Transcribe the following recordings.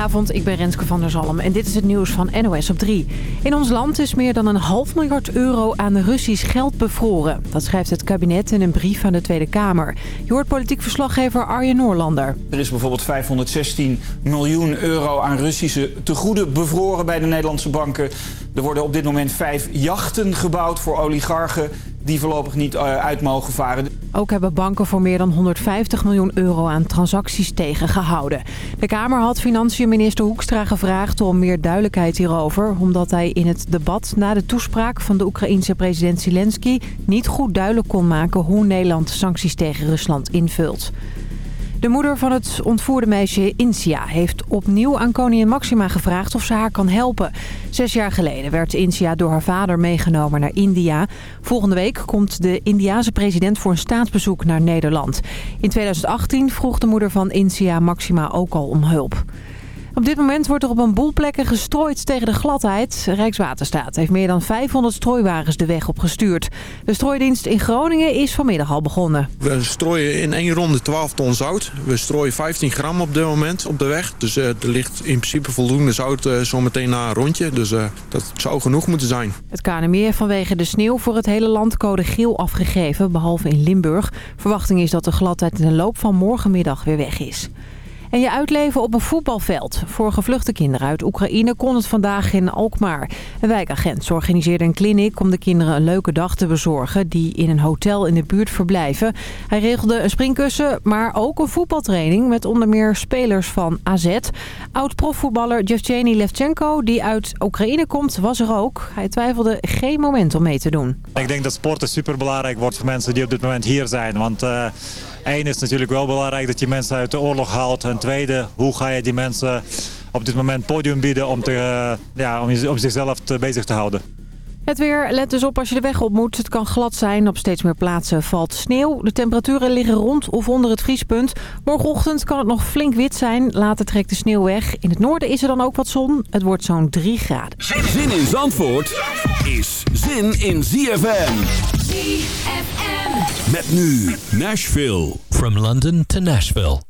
Goedenavond, ik ben Renske van der Zalm en dit is het nieuws van NOS op 3. In ons land is meer dan een half miljard euro aan Russisch geld bevroren. Dat schrijft het kabinet in een brief aan de Tweede Kamer. Je hoort politiek verslaggever Arjen Noorlander. Er is bijvoorbeeld 516 miljoen euro aan Russische tegoeden bevroren bij de Nederlandse banken. Er worden op dit moment vijf jachten gebouwd voor oligarchen die voorlopig niet eh, uit mogen varen. Ook hebben banken voor meer dan 150 miljoen euro aan transacties tegengehouden. De Kamer had financiën minister Hoekstra gevraagd om meer duidelijkheid hierover... omdat hij in het debat na de toespraak van de Oekraïense president Zelensky... niet goed duidelijk kon maken hoe Nederland sancties tegen Rusland invult. De moeder van het ontvoerde meisje Insia heeft opnieuw aan koningin Maxima gevraagd of ze haar kan helpen. Zes jaar geleden werd Insia door haar vader meegenomen naar India. Volgende week komt de Indiase president voor een staatsbezoek naar Nederland. In 2018 vroeg de moeder van Insia Maxima ook al om hulp. Op dit moment wordt er op een boel plekken gestrooid tegen de gladheid. Rijkswaterstaat heeft meer dan 500 strooiwagens de weg opgestuurd. De strooidienst in Groningen is vanmiddag al begonnen. We strooien in één ronde 12 ton zout. We strooien 15 gram op dit moment op de weg. Dus uh, er ligt in principe voldoende zout uh, zometeen na een rondje. Dus uh, dat zou genoeg moeten zijn. Het KNMI heeft vanwege de sneeuw voor het hele land code geel afgegeven, behalve in Limburg. Verwachting is dat de gladheid in de loop van morgenmiddag weer weg is. En je uitleven op een voetbalveld. Voor gevluchte kinderen uit Oekraïne kon het vandaag in Alkmaar. Een wijkagent organiseerde een kliniek om de kinderen een leuke dag te bezorgen... die in een hotel in de buurt verblijven. Hij regelde een springkussen, maar ook een voetbaltraining... met onder meer spelers van AZ. Oud-profvoetballer Jevgeny Levchenko, die uit Oekraïne komt, was er ook. Hij twijfelde geen moment om mee te doen. Ik denk dat sporten superbelangrijk wordt voor mensen die op dit moment hier zijn. Want... Uh... Eén is natuurlijk wel belangrijk dat je mensen uit de oorlog haalt. En tweede, hoe ga je die mensen op dit moment podium bieden om, te, ja, om, om zichzelf te bezig te houden. Het weer, let dus op als je de weg op moet. Het kan glad zijn. Op steeds meer plaatsen valt sneeuw. De temperaturen liggen rond of onder het vriespunt. Morgenochtend kan het nog flink wit zijn. Later trekt de sneeuw weg. In het noorden is er dan ook wat zon. Het wordt zo'n 3 graden. Zin in Zandvoort is zin in ZFM. ZFM. Met nu Nashville. From London to Nashville.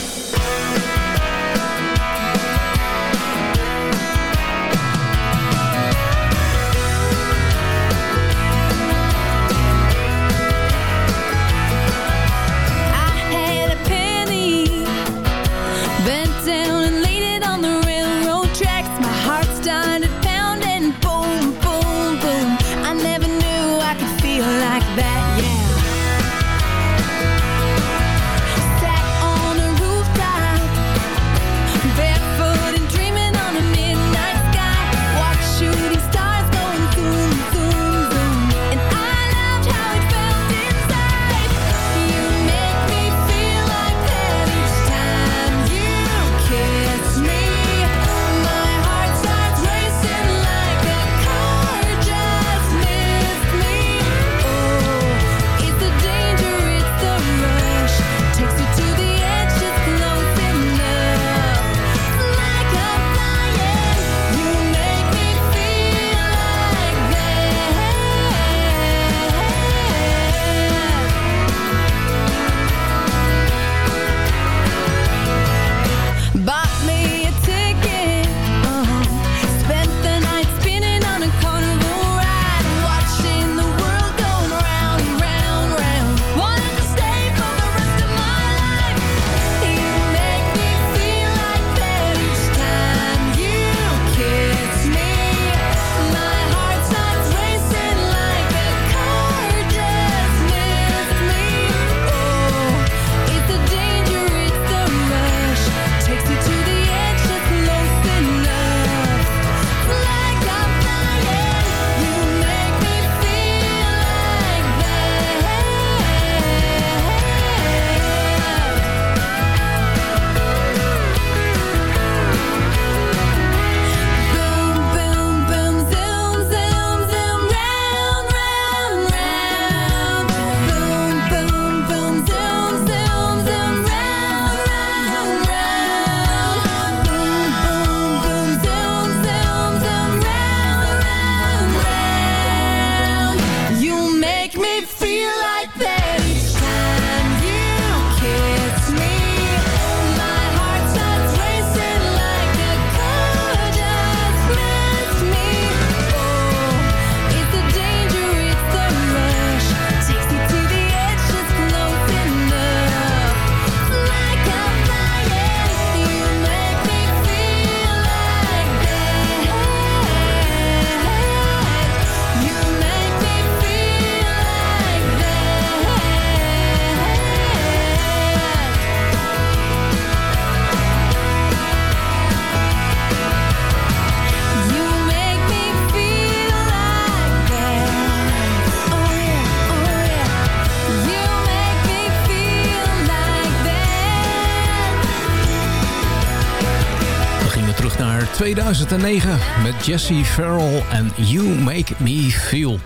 2009 met Jesse Farrell en You Make Me Feel.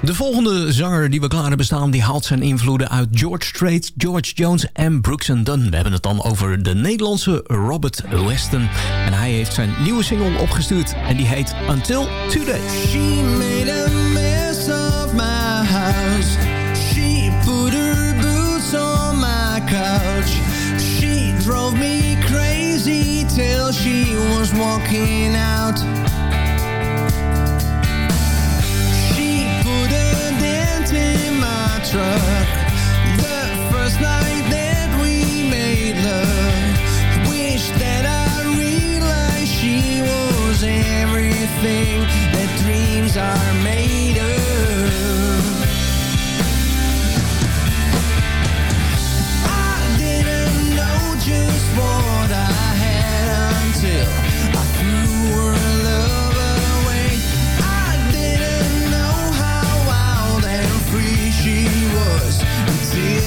De volgende zanger die we klaar hebben staan... die haalt zijn invloeden uit George Strait, George Jones en Brooks Dunn. We hebben het dan over de Nederlandse Robert Weston. En hij heeft zijn nieuwe single opgestuurd en die heet Until Today. She made walking out. She put a dent in my truck. The first night that we made love. Wish that I realized she was everything That dreams are made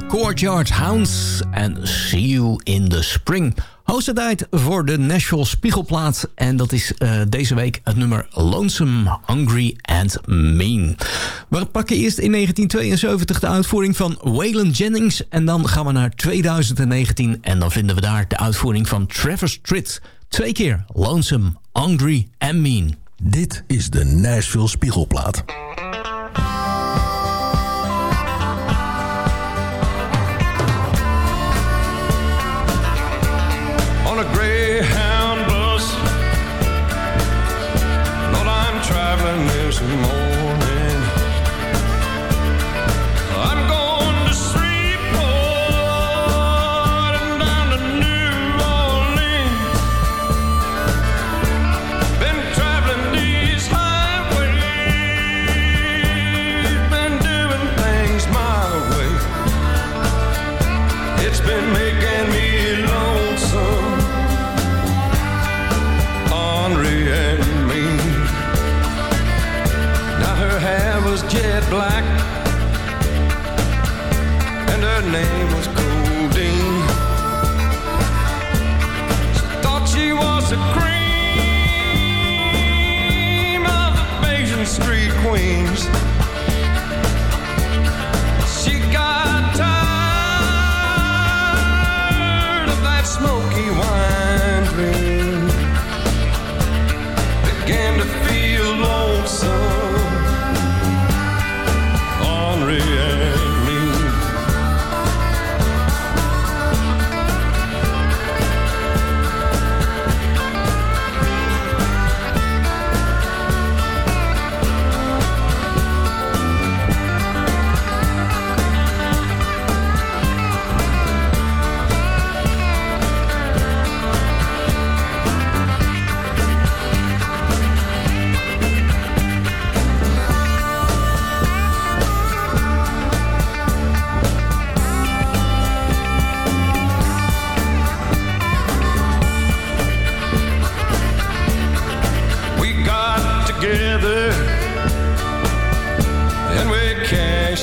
de Courtyard Hounds en See You in the Spring. Hoogste voor de Nashville Spiegelplaat. En dat is eh, deze week het nummer Lonesome, Hungry and Mean. We pakken eerst in 1972 de uitvoering van Waylon Jennings. En dan gaan we naar 2019 en dan vinden we daar de uitvoering van Trevor Stritt. Twee keer Lonesome, Hungry and Mean. Dit is de Nashville Spiegelplaat. on a gray.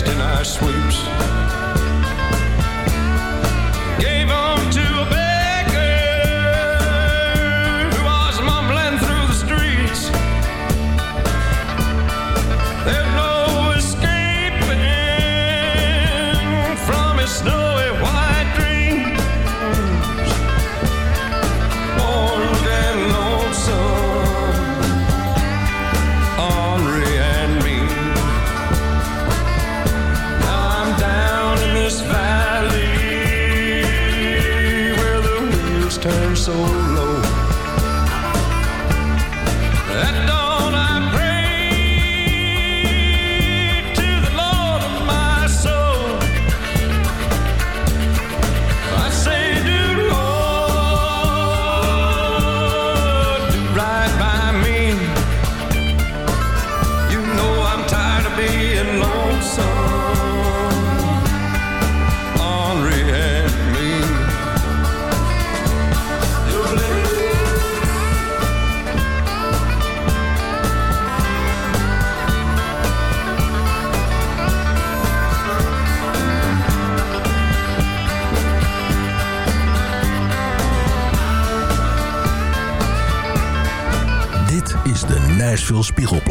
in our sweeps. Nashville Spiegelplaat.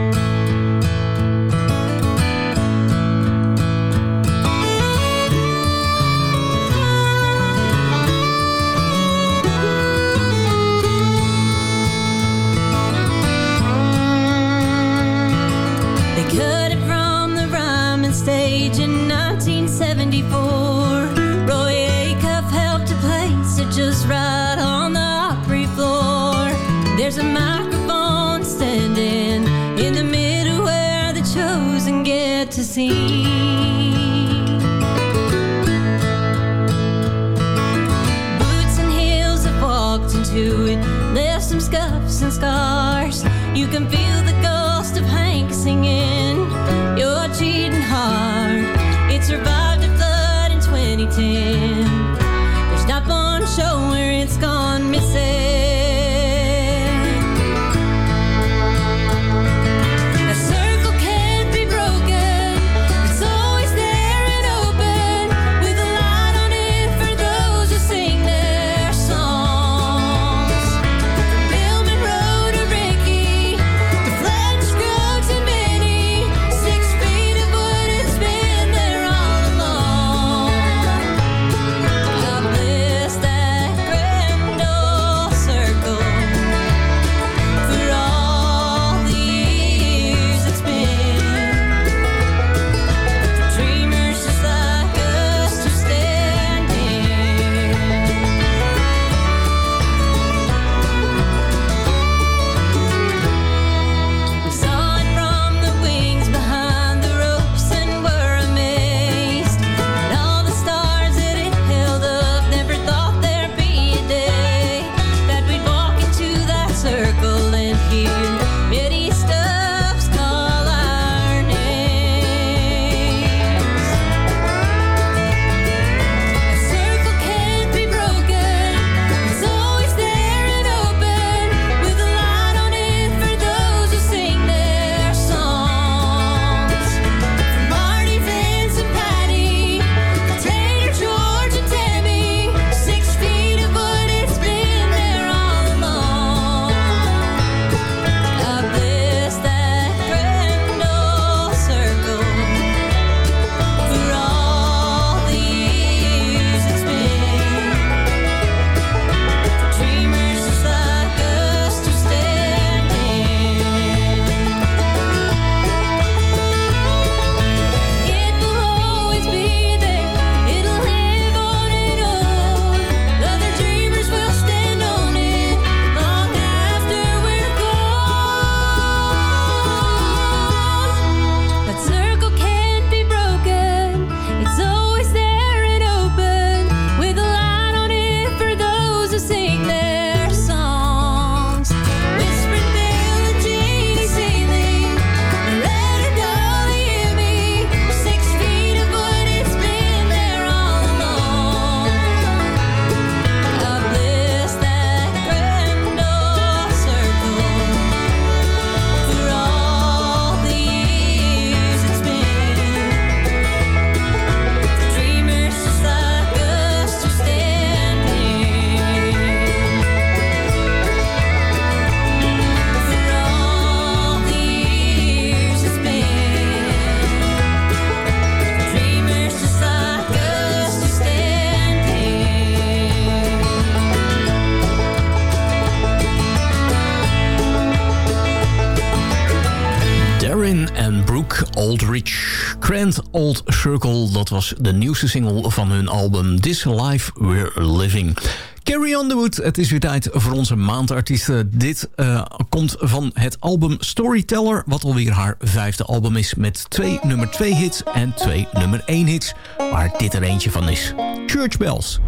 Circle. Dat was de nieuwste single van hun album This Life We're Living. Carrie Underwood, het is weer tijd voor onze maandartiesten. Dit eh, komt van het album Storyteller, wat alweer haar vijfde album is... met twee nummer 2 hits en twee nummer 1 hits, waar dit er eentje van is. Church Bells.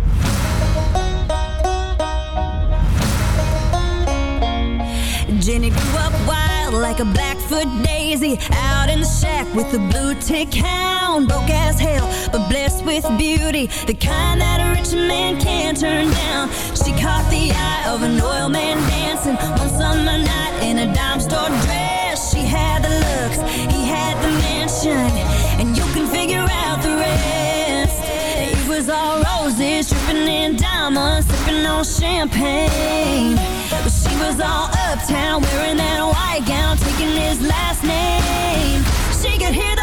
Jenny up like a Blackfoot daisy Out in the shack with a blue tick hound. Broke as hell, but blessed with beauty. The kind that a rich man can't turn down. She caught the eye of an oil man dancing One summer night in a dime store dress. She had the looks, he had the mansion And you can figure out the rest. It was all roses, dripping in diamonds Sipping on champagne. But she was all uptown wearing that gown, taking his last name. She could hear the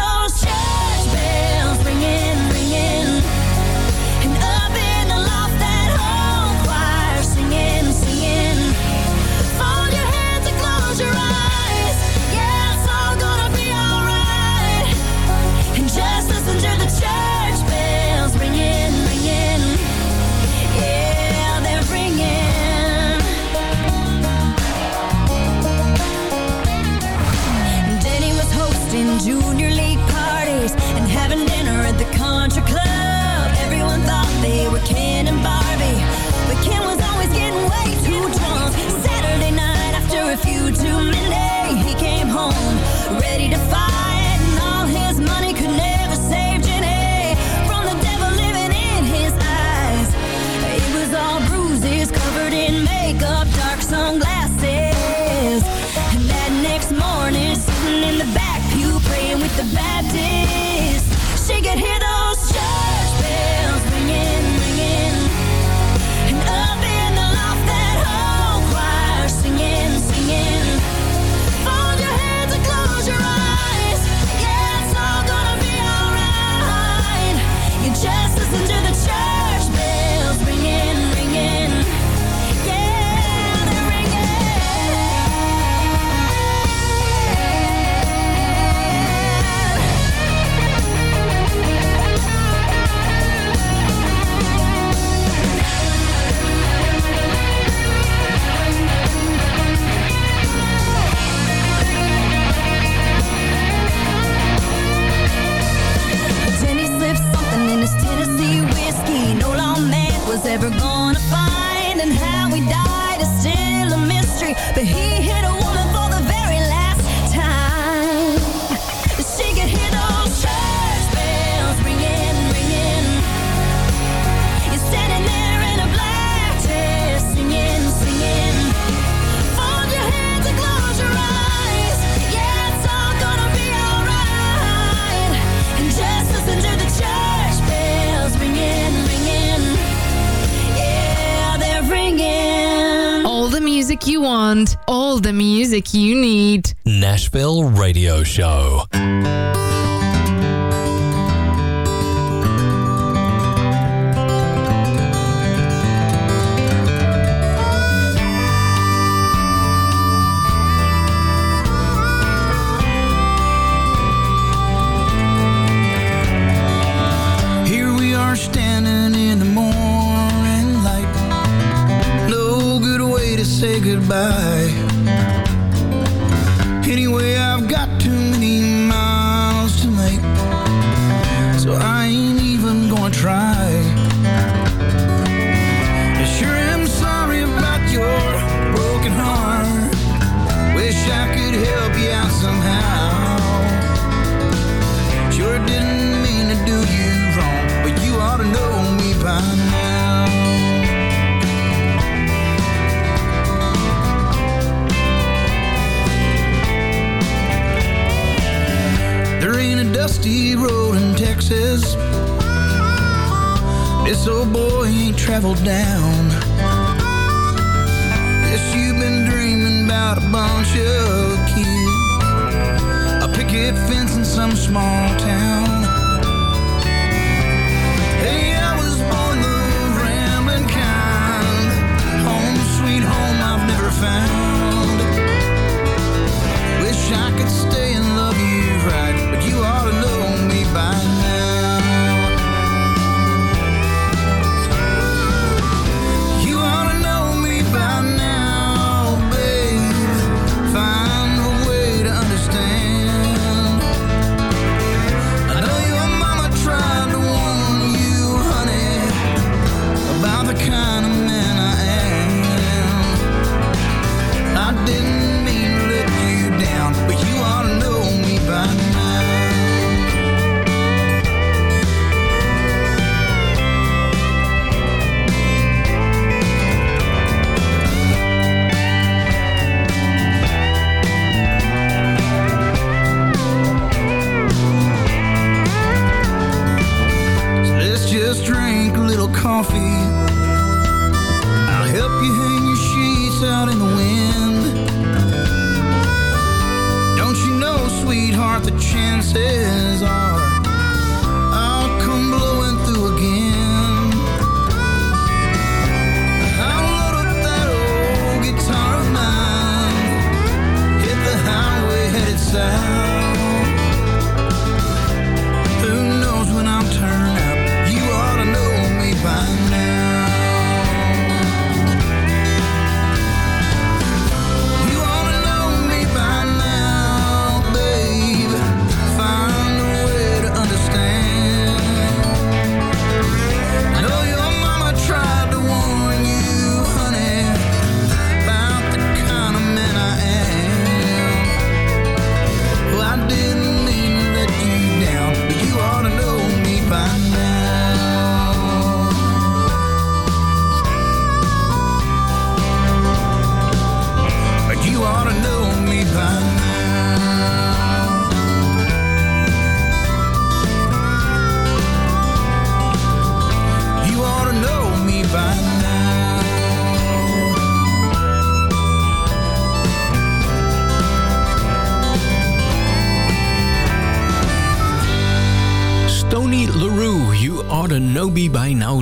and all the music you need. Nashville Radio Show.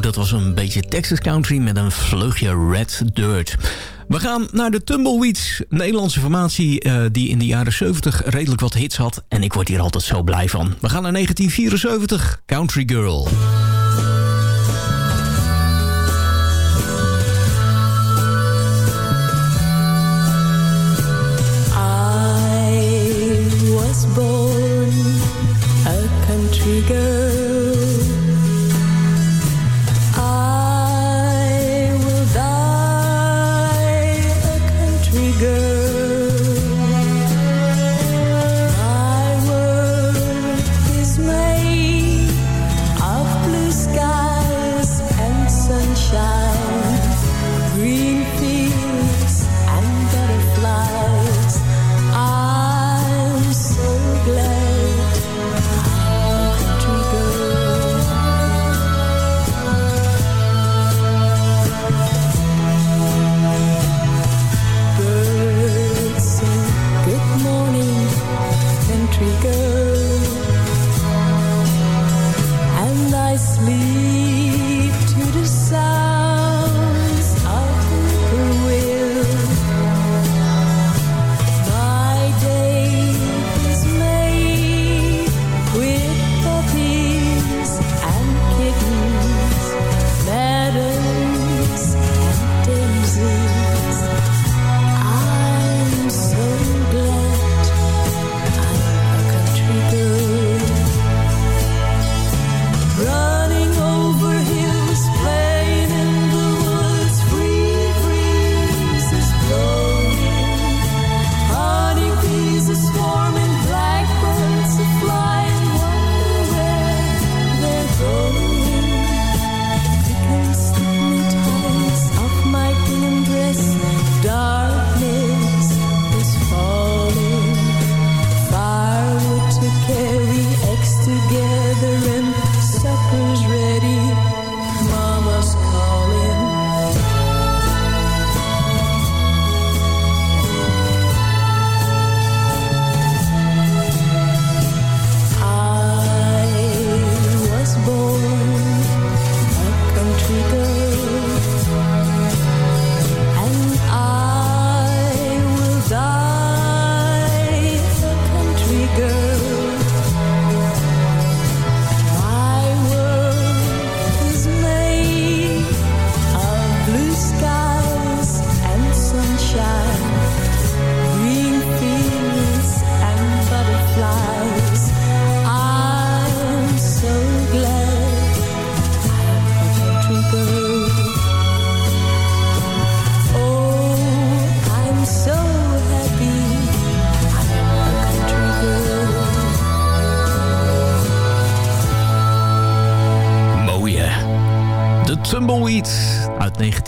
dat was een beetje Texas Country met een vleugje Red Dirt. We gaan naar de Tumbleweeds, Nederlandse formatie eh, die in de jaren 70 redelijk wat hits had. En ik word hier altijd zo blij van. We gaan naar 1974, Country Girl.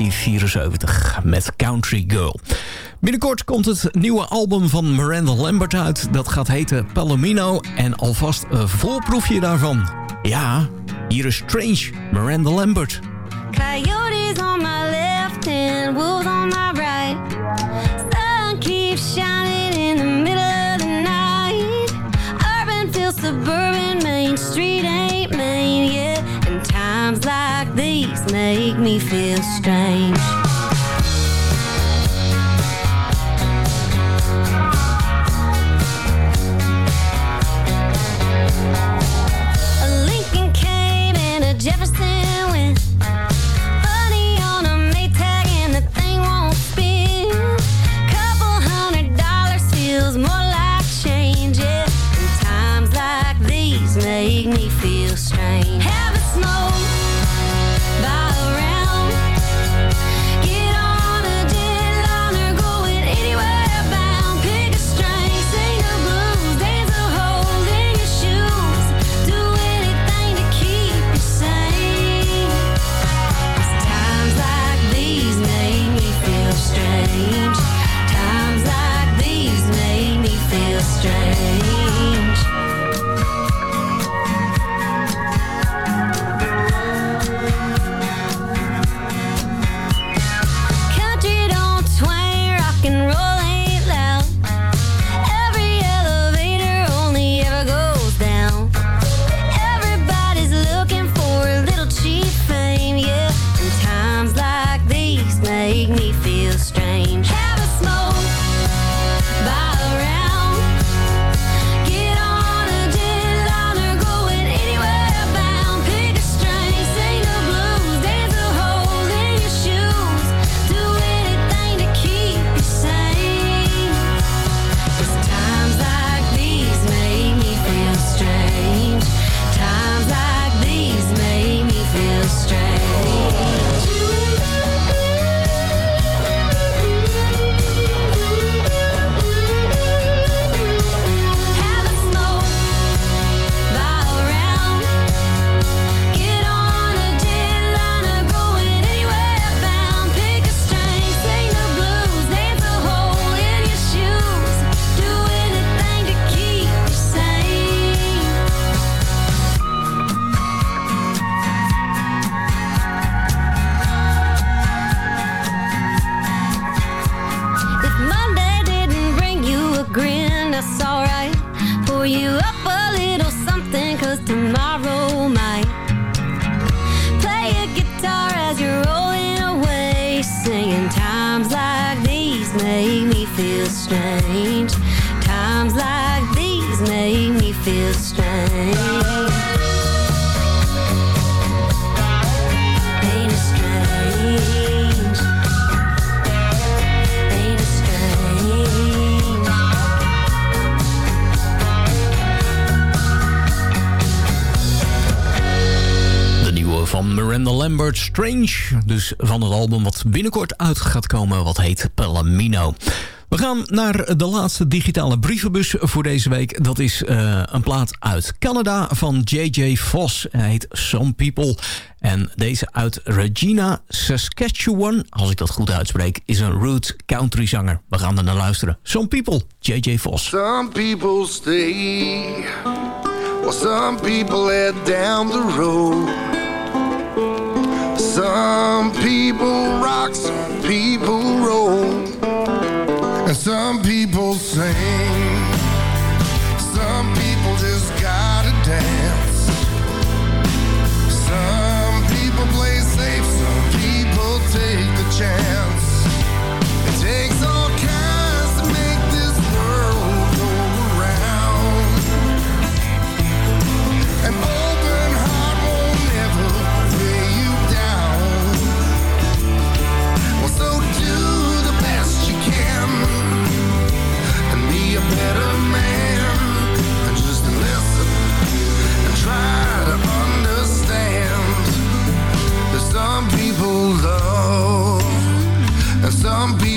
1974 met Country Girl. Binnenkort komt het nieuwe album van Miranda Lambert uit. Dat gaat heten Palomino en alvast een voorproefje daarvan. Ja, hier is Strange, Miranda Lambert. Coyotes on my left wolves on my. These make me feel strange. binnenkort uit gaat komen wat heet Palomino. We gaan naar de laatste digitale brievenbus voor deze week. Dat is eh, een plaat uit Canada van J.J. Vos. Hij heet Some People. En deze uit Regina, Saskatchewan, als ik dat goed uitspreek... is een root country zanger. We gaan er naar luisteren. Some People, J.J. Vos. Some people stay Well, some people head down the road Some people rock, some people roll, and some people sing. Some people just gotta dance. Some people play safe, some people take the chance.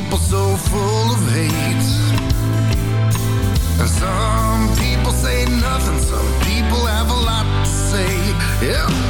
people so full of hate. And some people say nothing Some people have a lot to say. Yeah.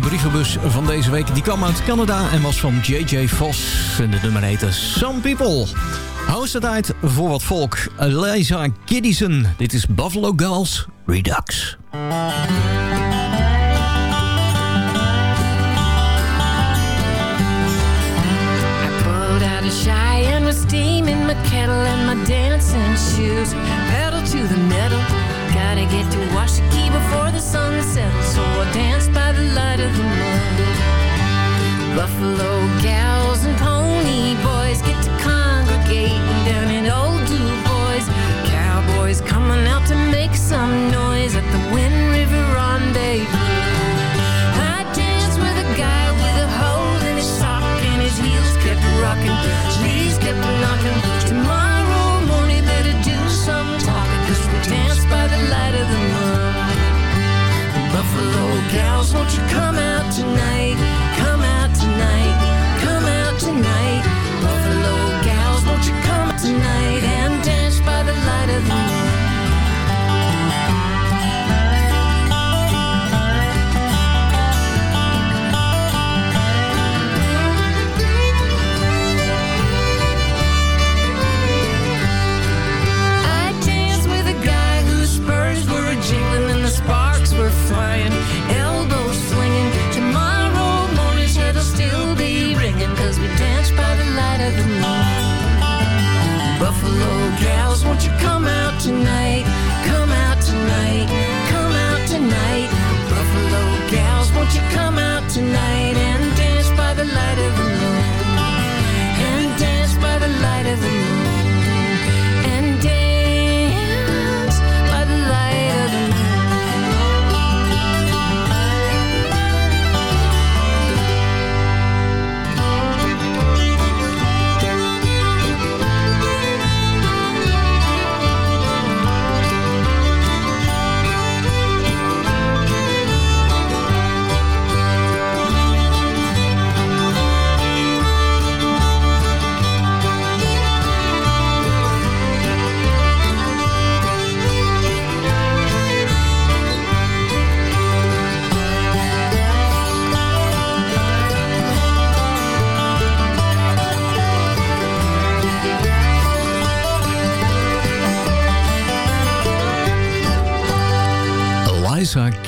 digitale brievenbus van deze week. Die kwam uit Canada en was van J.J. Vos. En de nummer heette Some People. House het uit voor wat volk. Eliza Kiddison. Dit is Buffalo Girls Redux. shy and was steaming my kettle and my dancing shoes. Pedal to the metal, gotta get to Washakie before the sun sets. So I dance. Buffalo gals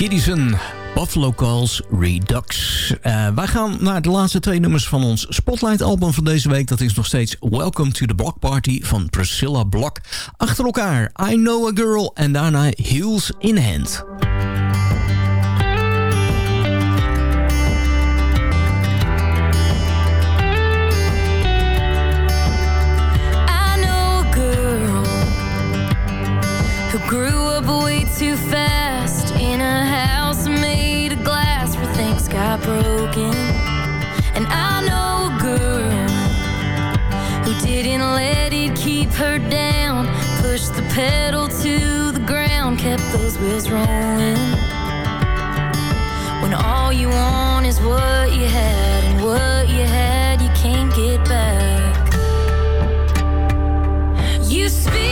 Kiddison. Buffalo Calls Redux. Eh, wij gaan naar de laatste twee nummers van ons Spotlight-album van deze week. Dat is nog steeds Welcome to the Block Party van Priscilla Block. Achter elkaar I Know a Girl en daarna Heels in Hand. her down, pushed the pedal to the ground, kept those wheels rolling. When all you want is what you had, and what you had you can't get back. You speak.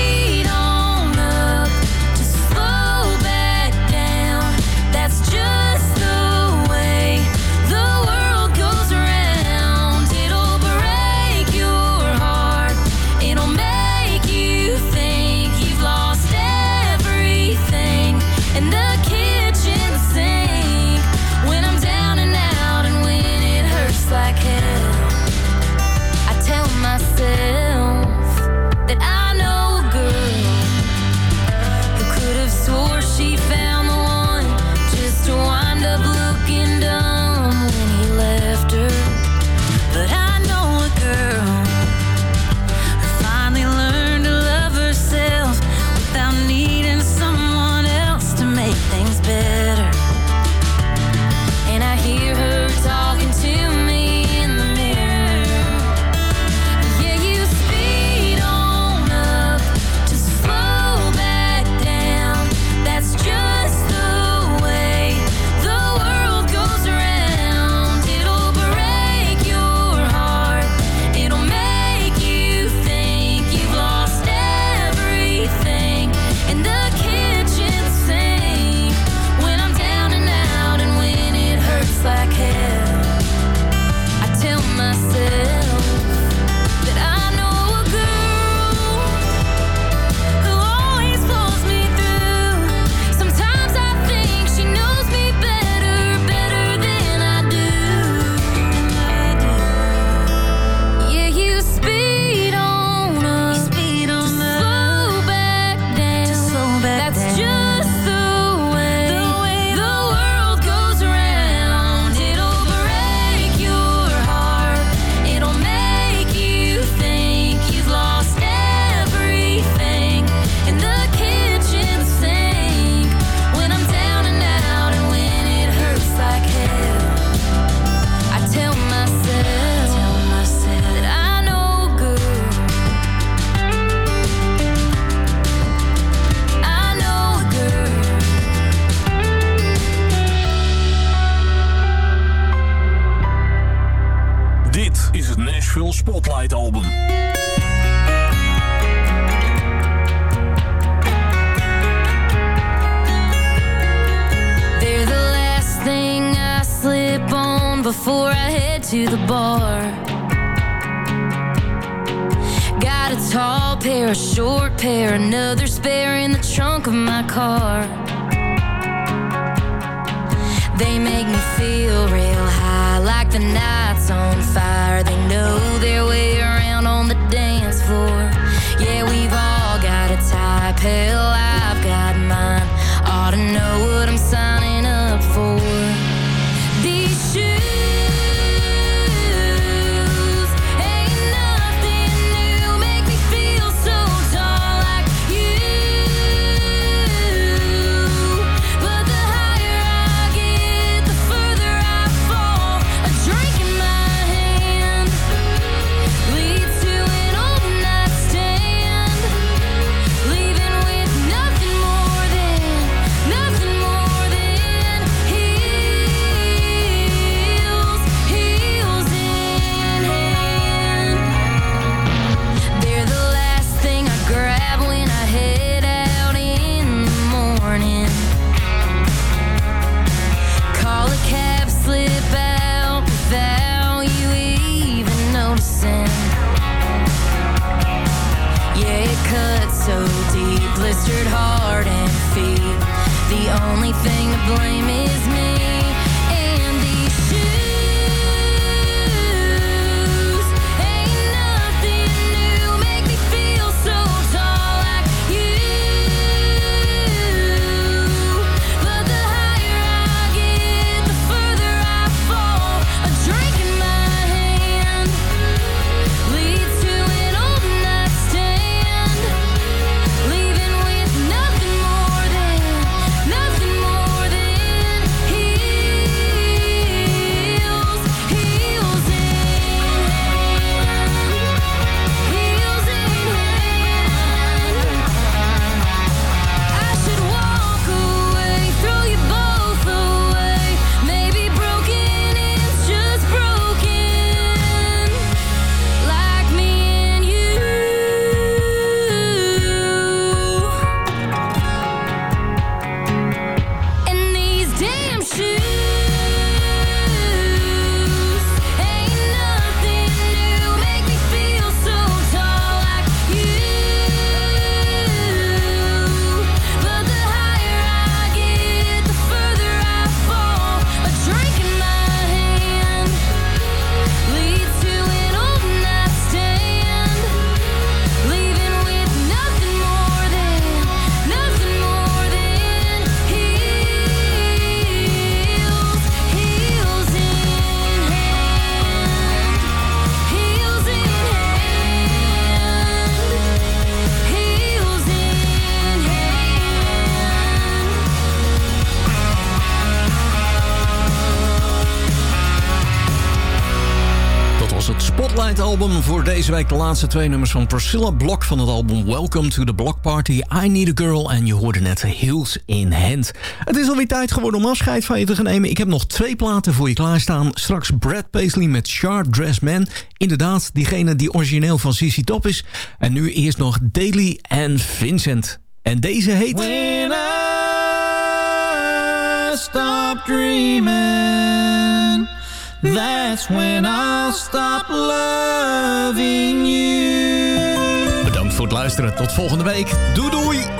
The bar. Got a tall pair, a short pair, another spare in the trunk of my car. They make me feel real high, like the night's on fire. They know their way around on the dance floor. Yeah, we've all got a type. Hell, blame is deze week. De laatste twee nummers van Priscilla Block van het album Welcome to the Block Party. I Need a Girl en je hoorde net Heels in Hand. Het is alweer tijd geworden om afscheid van je te gaan nemen. Ik heb nog twee platen voor je klaarstaan. Straks Brad Paisley met Sharp Dressed Man. Inderdaad, diegene die origineel van CC Top is. En nu eerst nog Daly en Vincent. En deze heet... Stop dreaming, that's when I'll stop loving you. Bedankt voor het luisteren. Tot volgende week. Doei doei!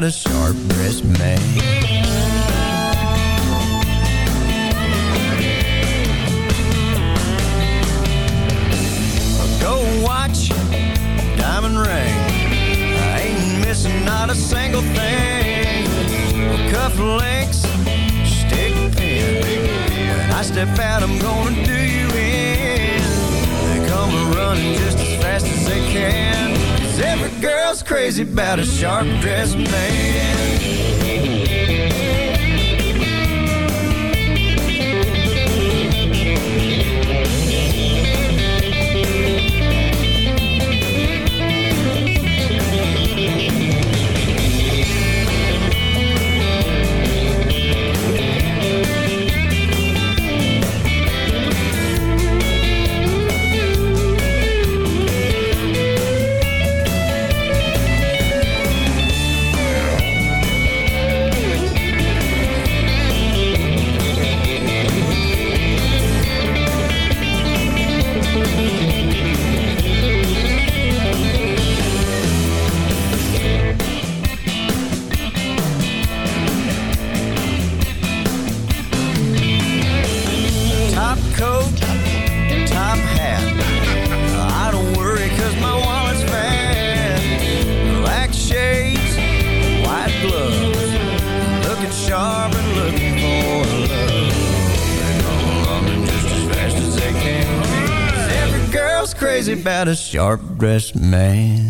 About a sharp dressed man. Gold watch, diamond ring. I ain't missing not a single thing. Cufflinks, stick pin. When I step out, I'm gonna do you in. They come running just as fast as they can. every girl's crazy about a sharp dressed man. A sharp dressed man.